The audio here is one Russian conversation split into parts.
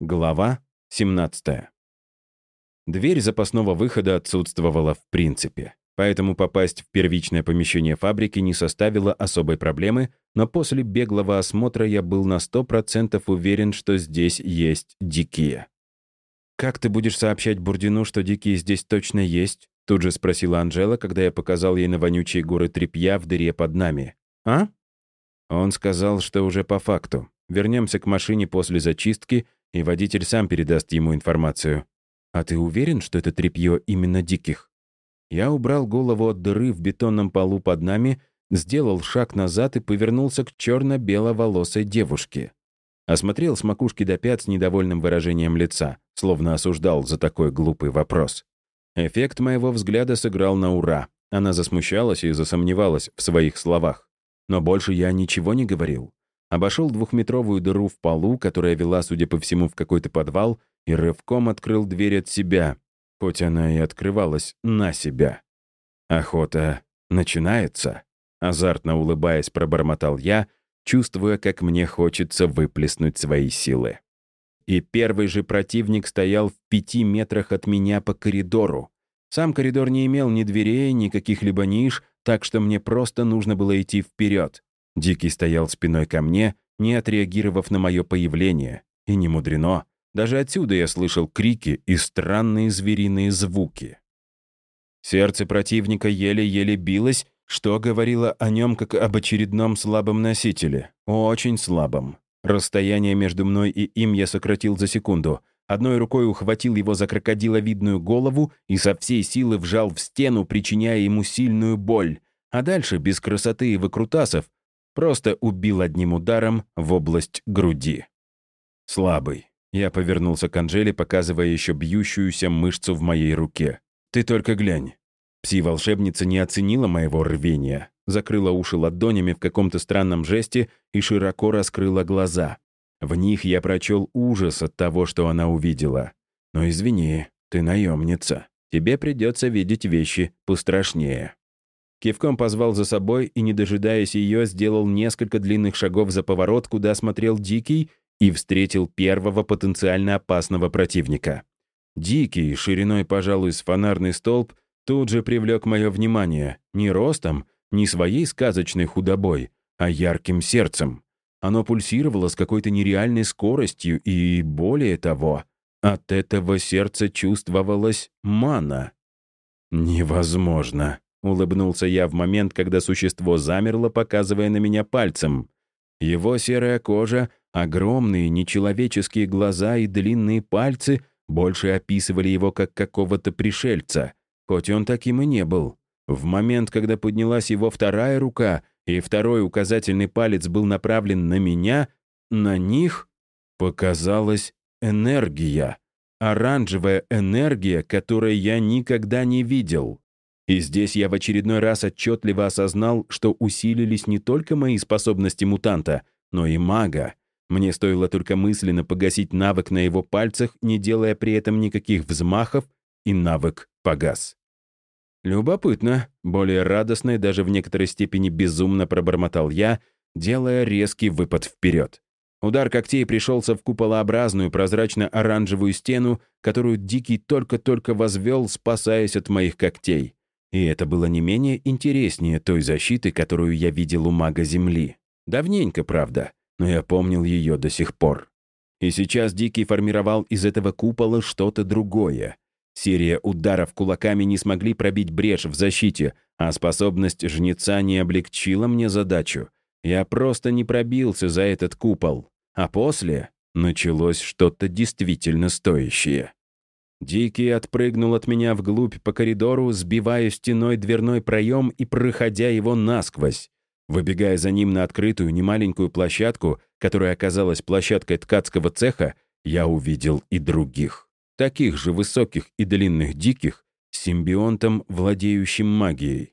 Глава 17. Дверь запасного выхода отсутствовала в принципе, поэтому попасть в первичное помещение фабрики не составило особой проблемы, но после беглого осмотра я был на 100% уверен, что здесь есть дикие. «Как ты будешь сообщать Бурдину, что дикие здесь точно есть?» Тут же спросила Анжела, когда я показал ей на вонючие горы тряпья в дыре под нами. «А?» Он сказал, что уже по факту. Вернемся к машине после зачистки, и водитель сам передаст ему информацию. А ты уверен, что это тряпье именно диких? Я убрал голову от дыры в бетонном полу под нами, сделал шаг назад и повернулся к черно-беловолосой девушке. Осмотрел с макушки до пят с недовольным выражением лица, словно осуждал за такой глупый вопрос. Эффект моего взгляда сыграл на ура. Она засмущалась и засомневалась в своих словах. Но больше я ничего не говорил обошел двухметровую дыру в полу, которая вела, судя по всему, в какой-то подвал, и рывком открыл дверь от себя, хоть она и открывалась на себя. Охота начинается. Азартно улыбаясь, пробормотал я, чувствуя, как мне хочется выплеснуть свои силы. И первый же противник стоял в пяти метрах от меня по коридору. Сам коридор не имел ни дверей, ни каких-либо ниш, так что мне просто нужно было идти вперед. Дикий стоял спиной ко мне, не отреагировав на мое появление. И не мудрено. Даже отсюда я слышал крики и странные звериные звуки. Сердце противника еле-еле билось, что говорило о нем как об очередном слабом носителе. Очень слабом. Расстояние между мной и им я сократил за секунду. Одной рукой ухватил его за крокодиловидную голову и со всей силы вжал в стену, причиняя ему сильную боль. А дальше, без красоты и выкрутасов, Просто убил одним ударом в область груди. Слабый. Я повернулся к Анжеле, показывая еще бьющуюся мышцу в моей руке. «Ты только глянь». Пси-волшебница не оценила моего рвения, закрыла уши ладонями в каком-то странном жесте и широко раскрыла глаза. В них я прочел ужас от того, что она увидела. Но извини, ты наемница. Тебе придется видеть вещи пострашнее. Кивком позвал за собой и, не дожидаясь ее, сделал несколько длинных шагов за поворот, куда смотрел Дикий, и встретил первого потенциально опасного противника. Дикий, шириной, пожалуй, с фонарный столб, тут же привлек мое внимание не ростом, не своей сказочной худобой, а ярким сердцем. Оно пульсировало с какой-то нереальной скоростью, и, более того, от этого сердца чувствовалась мана. Невозможно. Улыбнулся я в момент, когда существо замерло, показывая на меня пальцем. Его серая кожа, огромные нечеловеческие глаза и длинные пальцы больше описывали его как какого-то пришельца, хоть он таким и не был. В момент, когда поднялась его вторая рука, и второй указательный палец был направлен на меня, на них показалась энергия. Оранжевая энергия, которой я никогда не видел. И здесь я в очередной раз отчетливо осознал, что усилились не только мои способности мутанта, но и мага. Мне стоило только мысленно погасить навык на его пальцах, не делая при этом никаких взмахов, и навык погас. Любопытно, более радостно и даже в некоторой степени безумно пробормотал я, делая резкий выпад вперед. Удар когтей пришелся в куполообразную прозрачно-оранжевую стену, которую Дикий только-только возвел, спасаясь от моих когтей. И это было не менее интереснее той защиты, которую я видел у мага Земли. Давненько, правда, но я помнил ее до сих пор. И сейчас Дикий формировал из этого купола что-то другое. Серия ударов кулаками не смогли пробить брешь в защите, а способность жнеца не облегчила мне задачу. Я просто не пробился за этот купол. А после началось что-то действительно стоящее. Дикий отпрыгнул от меня вглубь по коридору, сбивая стеной дверной проем и проходя его насквозь. Выбегая за ним на открытую немаленькую площадку, которая оказалась площадкой ткацкого цеха, я увидел и других. Таких же высоких и длинных диких, симбионтом, владеющим магией.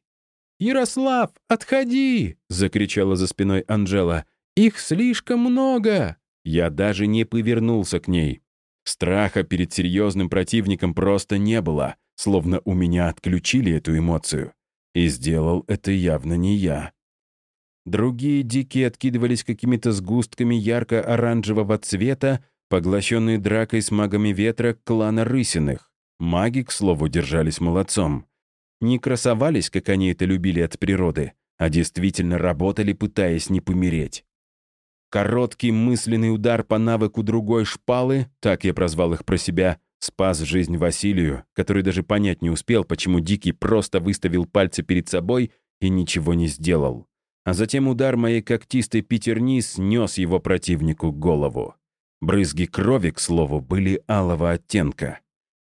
«Ярослав, отходи!» — закричала за спиной Анжела. «Их слишком много!» Я даже не повернулся к ней. Страха перед серьезным противником просто не было, словно у меня отключили эту эмоцию. И сделал это явно не я. Другие дикие откидывались какими-то сгустками ярко-оранжевого цвета, поглощенные дракой с магами ветра клана Рысиных. Маги, к слову, держались молодцом. Не красовались, как они это любили от природы, а действительно работали, пытаясь не помереть. Короткий мысленный удар по навыку другой шпалы, так я прозвал их про себя, спас жизнь Василию, который даже понять не успел, почему Дикий просто выставил пальцы перед собой и ничего не сделал. А затем удар моей когтистой пятерни снес его противнику голову. Брызги крови, к слову, были алого оттенка.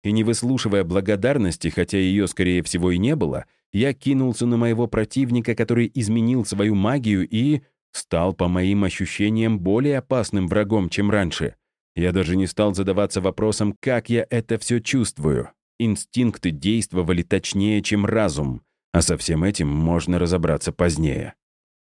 И не выслушивая благодарности, хотя ее, скорее всего, и не было, я кинулся на моего противника, который изменил свою магию и стал, по моим ощущениям, более опасным врагом, чем раньше. Я даже не стал задаваться вопросом, как я это все чувствую. Инстинкты действовали точнее, чем разум, а со всем этим можно разобраться позднее.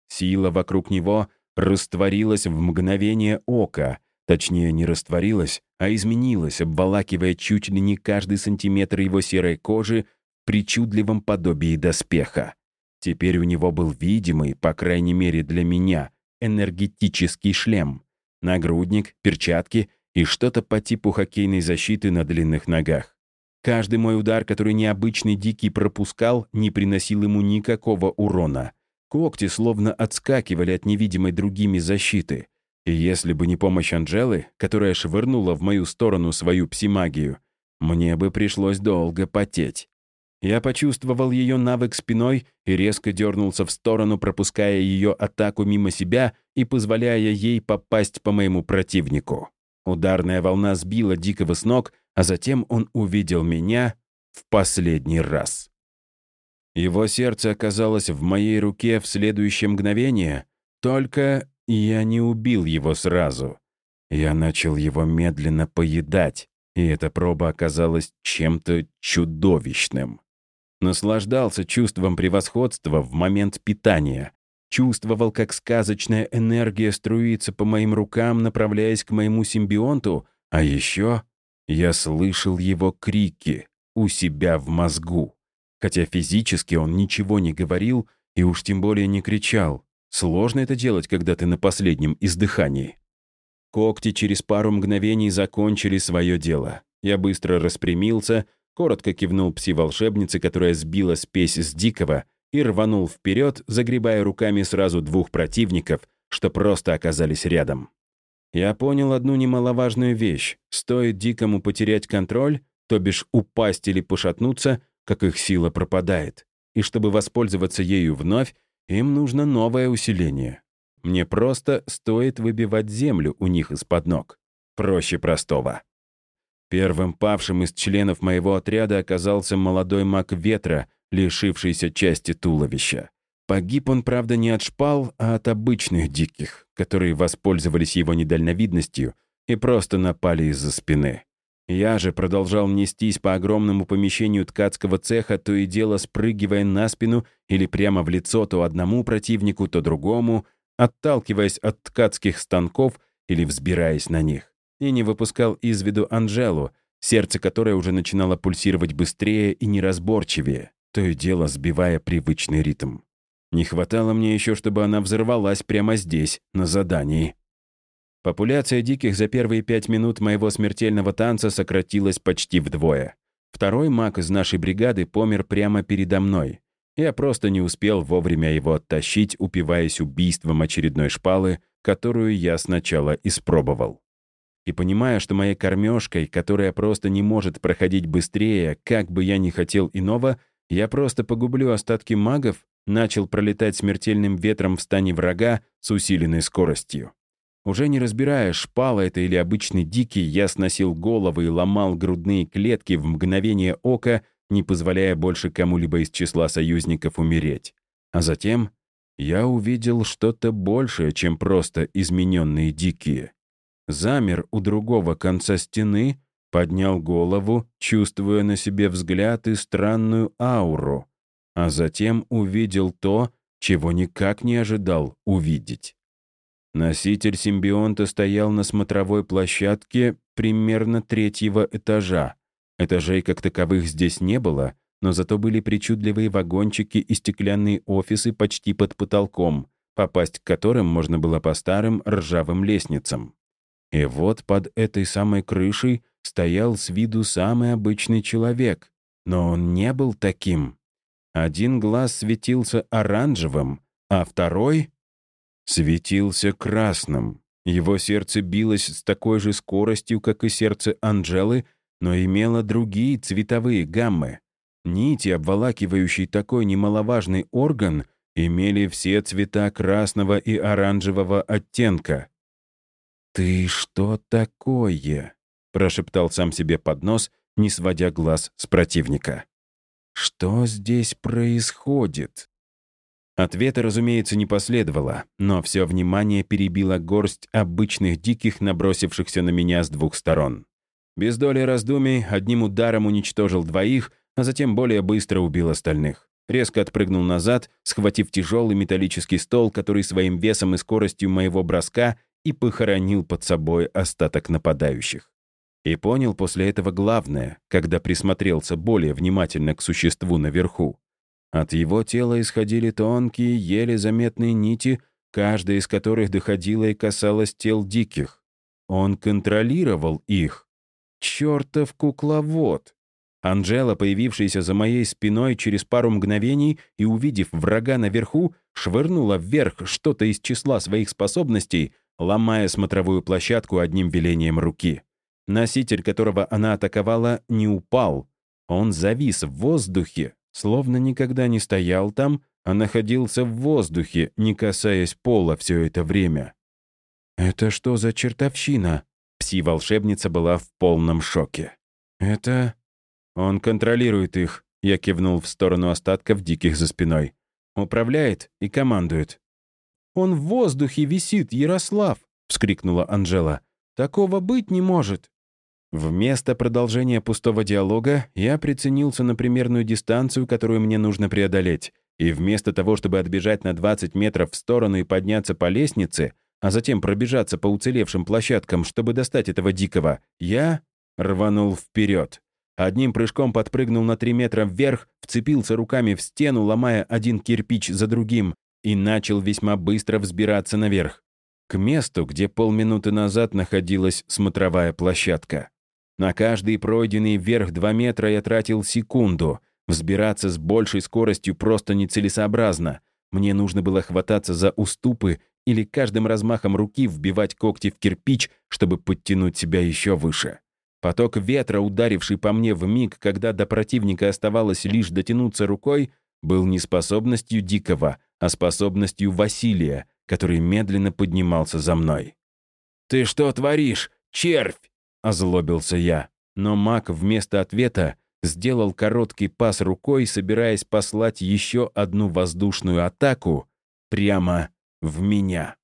Сила вокруг него растворилась в мгновение ока, точнее, не растворилась, а изменилась, обволакивая чуть ли не каждый сантиметр его серой кожи в причудливом подобии доспеха. Теперь у него был видимый, по крайней мере для меня, энергетический шлем, нагрудник, перчатки и что-то по типу хоккейной защиты на длинных ногах. Каждый мой удар, который необычный Дикий пропускал, не приносил ему никакого урона. Когти словно отскакивали от невидимой другими защиты. И если бы не помощь Анжелы, которая швырнула в мою сторону свою псимагию, мне бы пришлось долго потеть. Я почувствовал ее навык спиной и резко дернулся в сторону, пропуская ее атаку мимо себя и позволяя ей попасть по моему противнику. Ударная волна сбила Дикого с ног, а затем он увидел меня в последний раз. Его сердце оказалось в моей руке в следующее мгновение, только я не убил его сразу. Я начал его медленно поедать, и эта проба оказалась чем-то чудовищным. Наслаждался чувством превосходства в момент питания. Чувствовал, как сказочная энергия струится по моим рукам, направляясь к моему симбионту, а еще я слышал его крики у себя в мозгу хотя физически он ничего не говорил и уж тем более не кричал. Сложно это делать, когда ты на последнем издыхании. Когти через пару мгновений закончили свое дело. Я быстро распрямился, коротко кивнул пси-волшебнице, которая сбила спесь с дикого, и рванул вперед, загребая руками сразу двух противников, что просто оказались рядом. Я понял одну немаловажную вещь. Стоит дикому потерять контроль, то бишь упасть или пошатнуться, как их сила пропадает, и чтобы воспользоваться ею вновь, им нужно новое усиление. Мне просто стоит выбивать землю у них из-под ног. Проще простого. Первым павшим из членов моего отряда оказался молодой маг ветра, лишившийся части туловища. Погиб он, правда, не от шпал, а от обычных диких, которые воспользовались его недальновидностью и просто напали из-за спины. Я же продолжал нестись по огромному помещению ткацкого цеха, то и дело спрыгивая на спину или прямо в лицо то одному противнику, то другому, отталкиваясь от ткацких станков или взбираясь на них. И не выпускал из виду Анжелу, сердце которой уже начинало пульсировать быстрее и неразборчивее, то и дело сбивая привычный ритм. Не хватало мне еще, чтобы она взорвалась прямо здесь, на задании. Популяция диких за первые пять минут моего смертельного танца сократилась почти вдвое. Второй маг из нашей бригады помер прямо передо мной. Я просто не успел вовремя его оттащить, упиваясь убийством очередной шпалы, которую я сначала испробовал. И понимая, что моей кормежкой, которая просто не может проходить быстрее, как бы я ни хотел иного, я просто погублю остатки магов, начал пролетать смертельным ветром в стане врага с усиленной скоростью. Уже не разбирая, шпала это или обычный дикий, я сносил головы и ломал грудные клетки в мгновение ока, не позволяя больше кому-либо из числа союзников умереть. А затем я увидел что-то большее, чем просто измененные дикие. Замер у другого конца стены, поднял голову, чувствуя на себе взгляд и странную ауру, а затем увидел то, чего никак не ожидал увидеть. Носитель симбионта стоял на смотровой площадке примерно третьего этажа. Этажей как таковых здесь не было, но зато были причудливые вагончики и стеклянные офисы почти под потолком, попасть к которым можно было по старым ржавым лестницам. И вот под этой самой крышей стоял с виду самый обычный человек. Но он не был таким. Один глаз светился оранжевым, а второй светился красным. Его сердце билось с такой же скоростью, как и сердце Анжелы, но имело другие цветовые гаммы. Нити, обволакивающие такой немаловажный орган, имели все цвета красного и оранжевого оттенка. «Ты что такое?» — прошептал сам себе под нос, не сводя глаз с противника. «Что здесь происходит?» Ответа, разумеется, не последовало, но все внимание перебила горсть обычных диких, набросившихся на меня с двух сторон. Без доли раздумий одним ударом уничтожил двоих, а затем более быстро убил остальных. Резко отпрыгнул назад, схватив тяжелый металлический стол, который своим весом и скоростью моего броска и похоронил под собой остаток нападающих. И понял после этого главное, когда присмотрелся более внимательно к существу наверху. От его тела исходили тонкие, еле заметные нити, каждая из которых доходила и касалась тел диких. Он контролировал их. Чёртов кукловод! Анжела, появившаяся за моей спиной через пару мгновений и увидев врага наверху, швырнула вверх что-то из числа своих способностей, ломая смотровую площадку одним велением руки. Носитель, которого она атаковала, не упал. Он завис в воздухе, словно никогда не стоял там, а находился в воздухе, не касаясь пола все это время. «Это что за чертовщина?» Пси-волшебница была в полном шоке. «Это...» «Он контролирует их», — я кивнул в сторону остатков диких за спиной. «Управляет и командует». «Он в воздухе висит, Ярослав!» — вскрикнула Анжела. «Такого быть не может!» Вместо продолжения пустого диалога я приценился на примерную дистанцию, которую мне нужно преодолеть, и вместо того, чтобы отбежать на 20 метров в сторону и подняться по лестнице, а затем пробежаться по уцелевшим площадкам, чтобы достать этого дикого, я рванул вперед. Одним прыжком подпрыгнул на 3 метра вверх, вцепился руками в стену, ломая один кирпич за другим, и начал весьма быстро взбираться наверх, к месту, где полминуты назад находилась смотровая площадка. На каждый пройденный вверх 2 метра я тратил секунду. Взбираться с большей скоростью просто нецелесообразно. Мне нужно было хвататься за уступы или каждым размахом руки вбивать когти в кирпич, чтобы подтянуть себя еще выше. Поток ветра, ударивший по мне в миг, когда до противника оставалось лишь дотянуться рукой, был не способностью Дикого, а способностью Василия, который медленно поднимался за мной. «Ты что творишь, червь?» — озлобился я. Но маг вместо ответа сделал короткий пас рукой, собираясь послать еще одну воздушную атаку прямо в меня.